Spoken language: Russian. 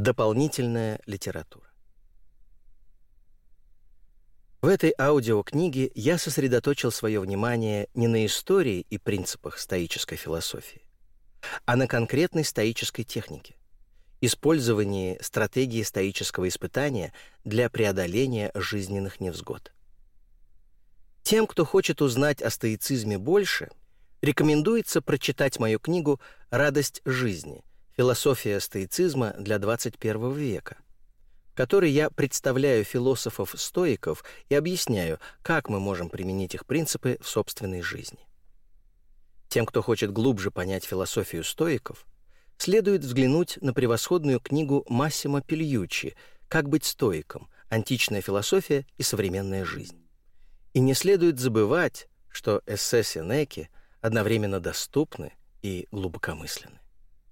Дополнительная литература. В этой аудиокниге я сосредоточил свое внимание не на истории и принципах стоической философии, а на конкретной стоической технике, использовании стратегии стоического испытания для преодоления жизненных невзгод. Тем, кто хочет узнать о стоицизме больше, рекомендуется прочитать мою книгу «Радость жизни. Философия стоицизма для 21 века», в которой я представляю философов-стоиков и объясняю, как мы можем применить их принципы в собственной жизни. Тем, кто хочет глубже понять философию стоиков, следует взглянуть на превосходную книгу Массимо Пильючи «Как быть стоиком. Античная философия и современная жизнь». И не следует забывать, что эссе Сенеки одновременно доступны и глубокомысленны.